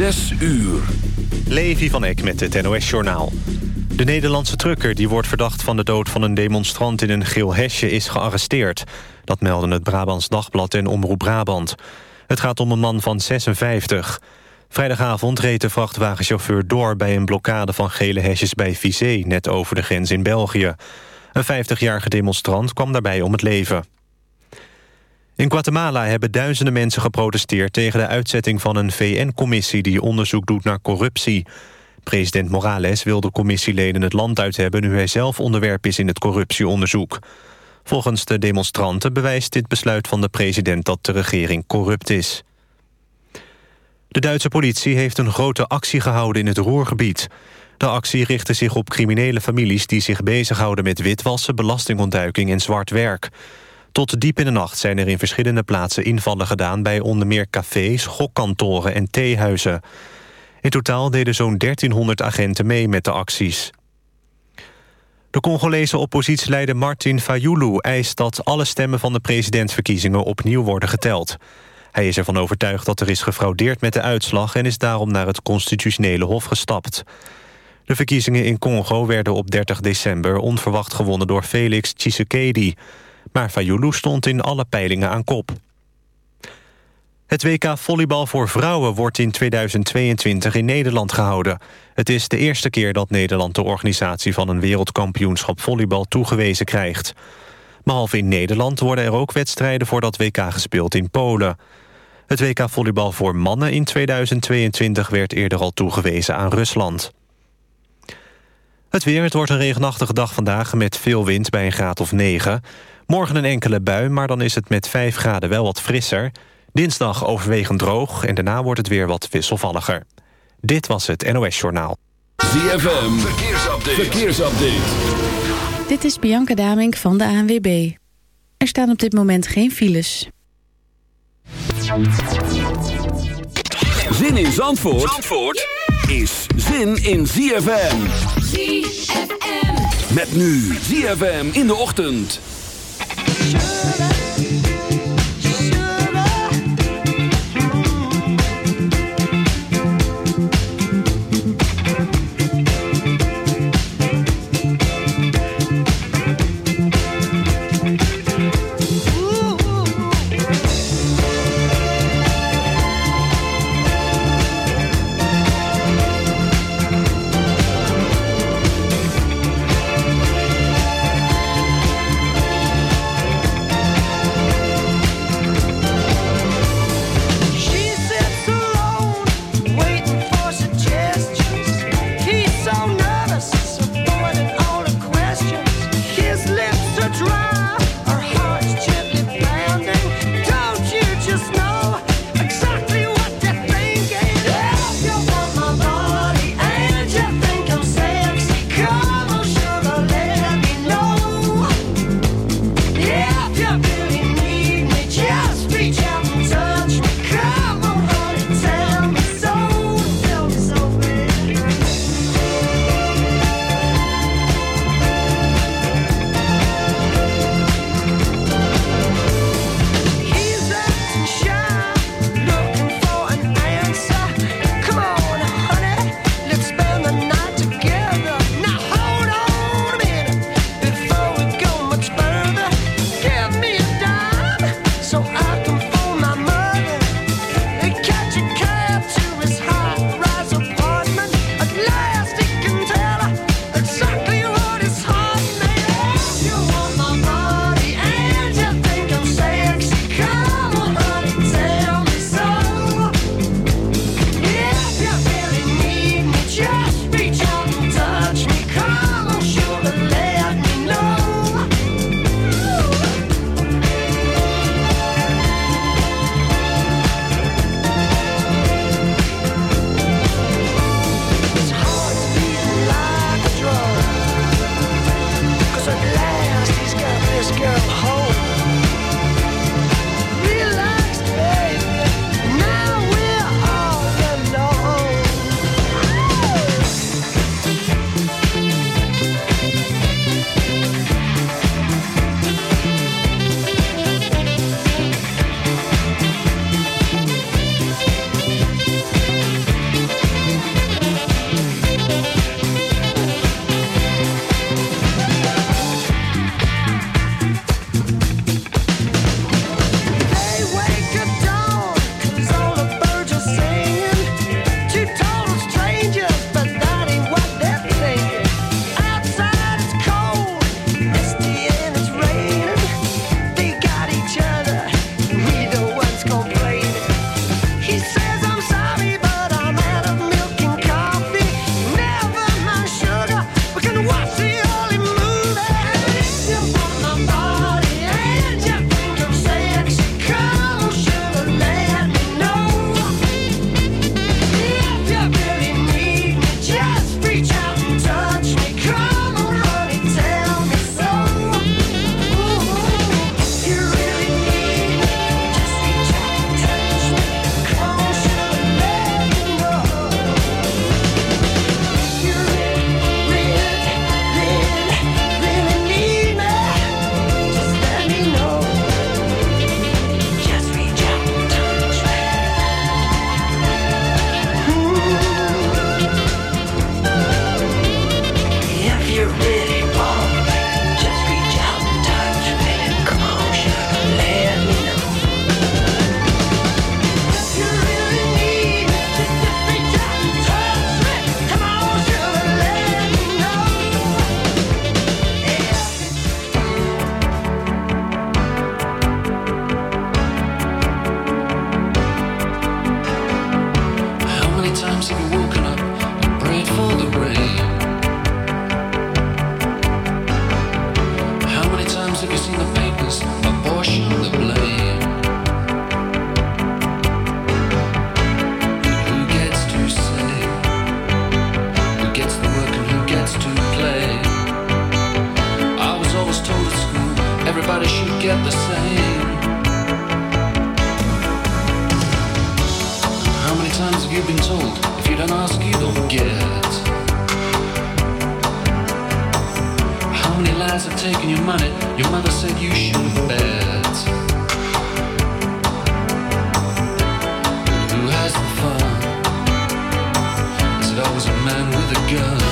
Zes uur. Levi van Eck met het NOS-journaal. De Nederlandse trucker die wordt verdacht van de dood van een demonstrant in een geel hesje is gearresteerd. Dat melden het Brabants Dagblad en Omroep Brabant. Het gaat om een man van 56. Vrijdagavond reed de vrachtwagenchauffeur door bij een blokkade van gele hesjes bij Vizé, net over de grens in België. Een 50-jarige demonstrant kwam daarbij om het leven. In Guatemala hebben duizenden mensen geprotesteerd... tegen de uitzetting van een VN-commissie die onderzoek doet naar corruptie. President Morales wil de commissieleden het land uit hebben... nu hij zelf onderwerp is in het corruptieonderzoek. Volgens de demonstranten bewijst dit besluit van de president... dat de regering corrupt is. De Duitse politie heeft een grote actie gehouden in het Roergebied. De actie richtte zich op criminele families... die zich bezighouden met witwassen, belastingontduiking en zwart werk... Tot diep in de nacht zijn er in verschillende plaatsen invallen gedaan... bij onder meer cafés, gokkantoren en theehuizen. In totaal deden zo'n 1300 agenten mee met de acties. De Congolese oppositieleider Martin Fayulu eist dat alle stemmen van de presidentsverkiezingen opnieuw worden geteld. Hij is ervan overtuigd dat er is gefraudeerd met de uitslag en is daarom naar het constitutionele hof gestapt. De verkiezingen in Congo werden op 30 december onverwacht gewonnen door Felix Tshisekedi. Maar Fayulu stond in alle peilingen aan kop. Het WK volleybal voor vrouwen wordt in 2022 in Nederland gehouden. Het is de eerste keer dat Nederland de organisatie van een wereldkampioenschap volleybal toegewezen krijgt. Behalve in Nederland worden er ook wedstrijden voor dat WK gespeeld in Polen. Het WK volleybal voor mannen in 2022 werd eerder al toegewezen aan Rusland. Het weer, het wordt een regenachtige dag vandaag met veel wind bij een graad of 9. Morgen een enkele bui, maar dan is het met 5 graden wel wat frisser. Dinsdag overwegend droog en daarna wordt het weer wat wisselvalliger. Dit was het NOS Journaal. ZFM, verkeersupdate. verkeersupdate. Dit is Bianca Damink van de ANWB. Er staan op dit moment geen files. Zin in Zandvoort, Zandvoort is zin in ZFM. ZFM. Met nu ZFM in de ochtend. Sure. I? just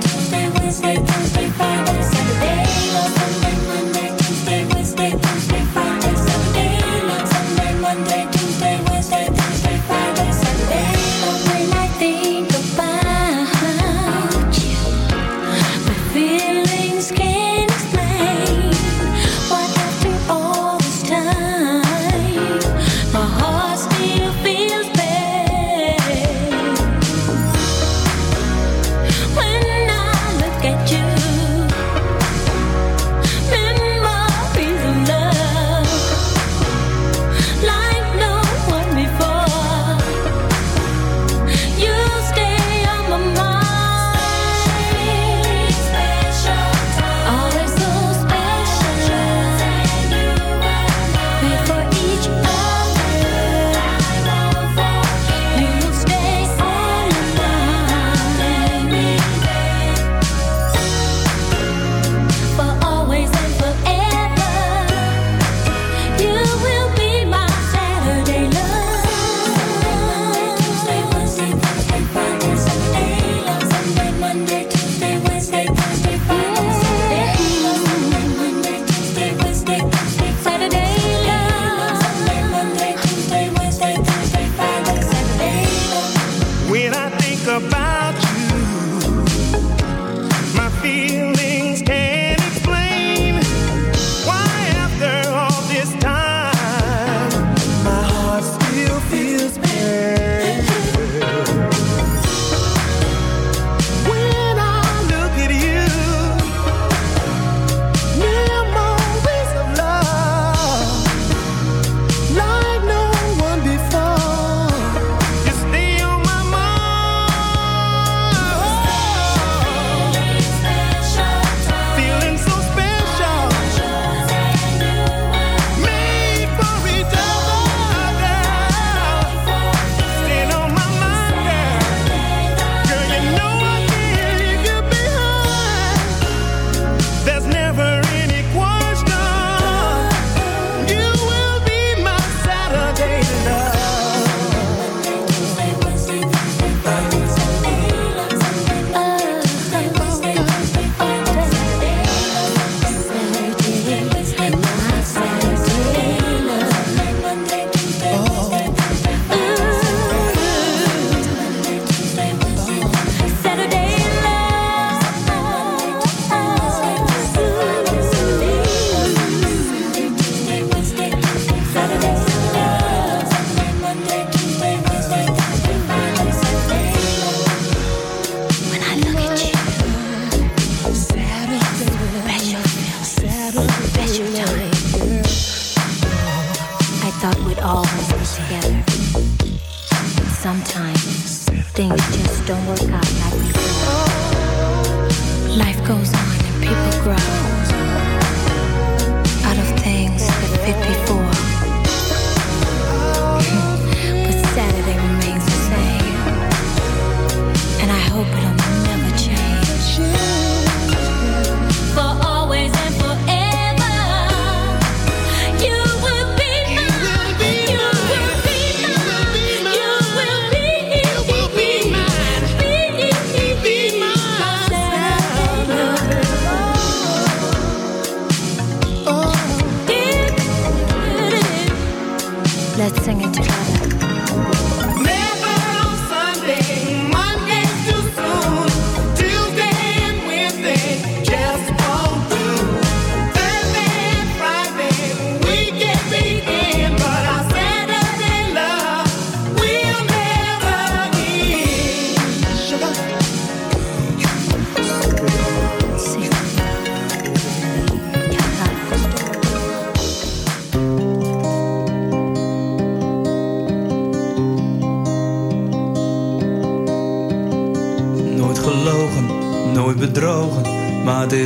Tuesday, Wednesday, Thursday, Friday, Saturday. Sunday,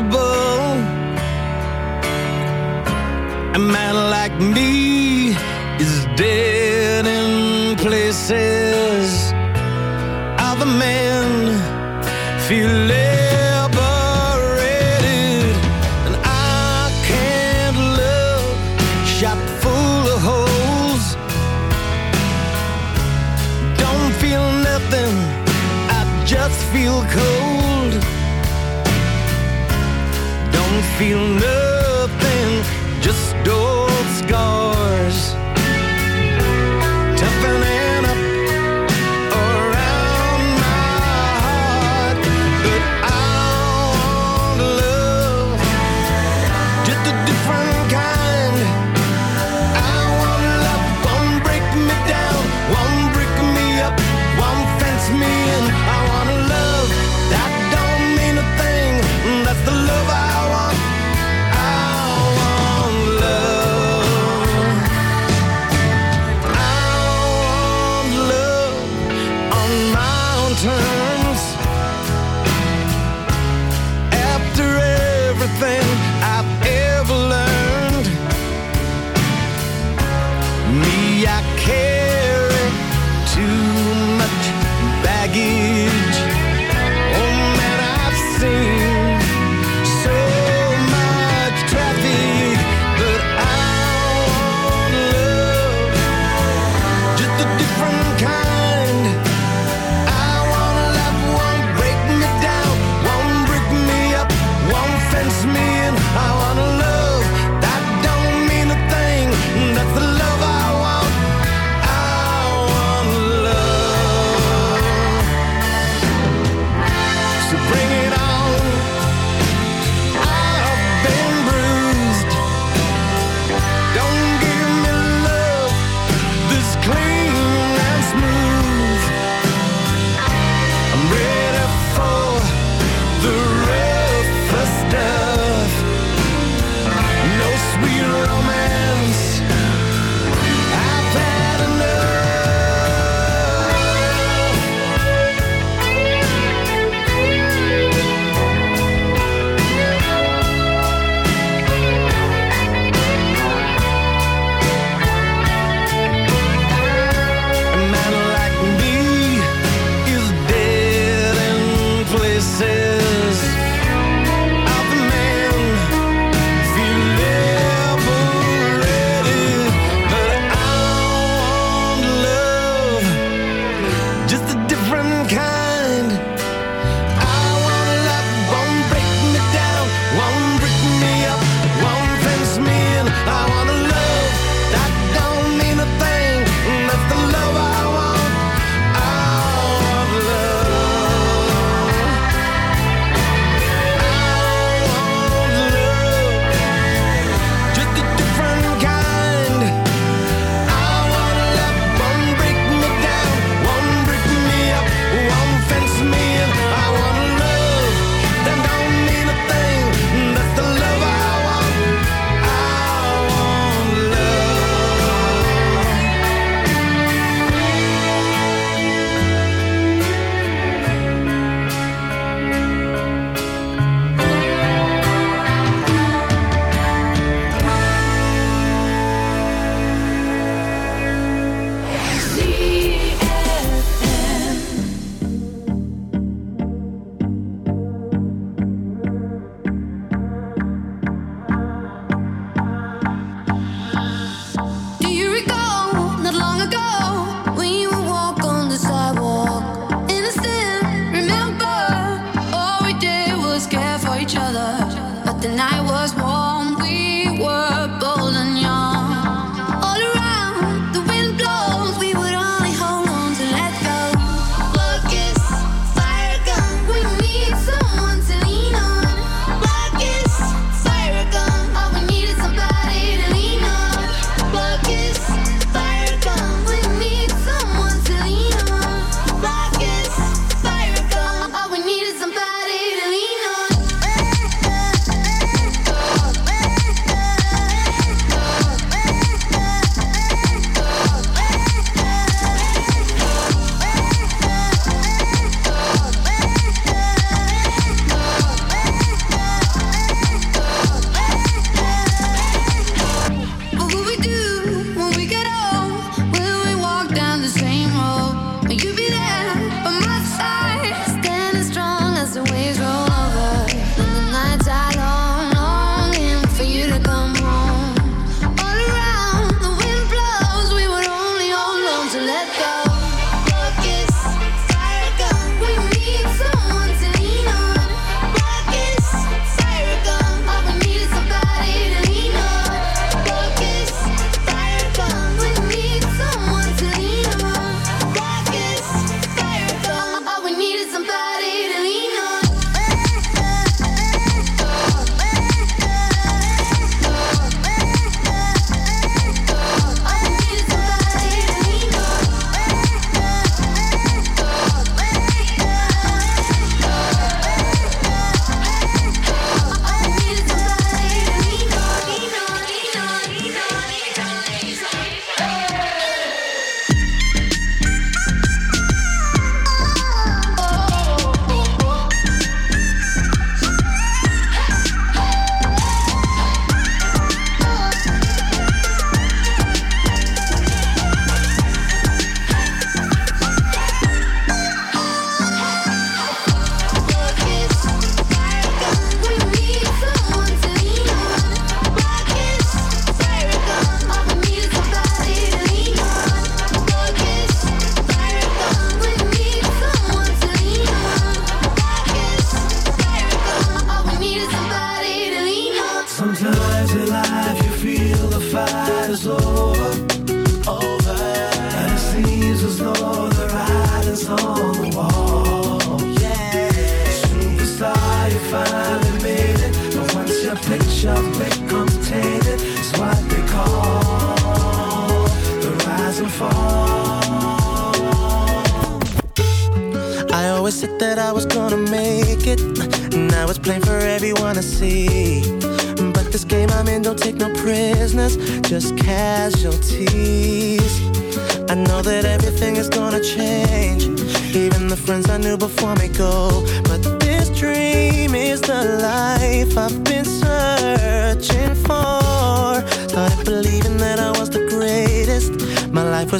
impossible.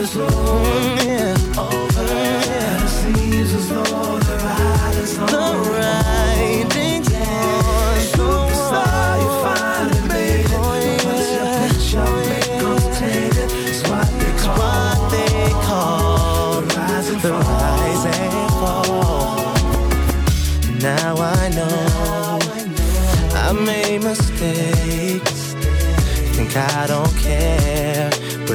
is Over The ride is. The ride is. Superstar, you finally made it. It's what they call, the rise and fall. Now I know, now I, know. I made mistakes. Think I don't care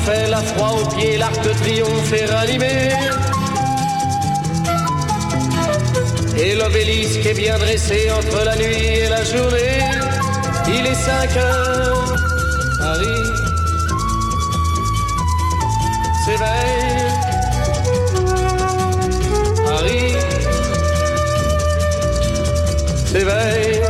La tour Eiffel a froid aux pieds, l'arc de triomphe est rallumé. Et l'obélisque est bien dressé entre la nuit et la journée. Il est 5 heures, Paris s'éveille. Paris s'éveille.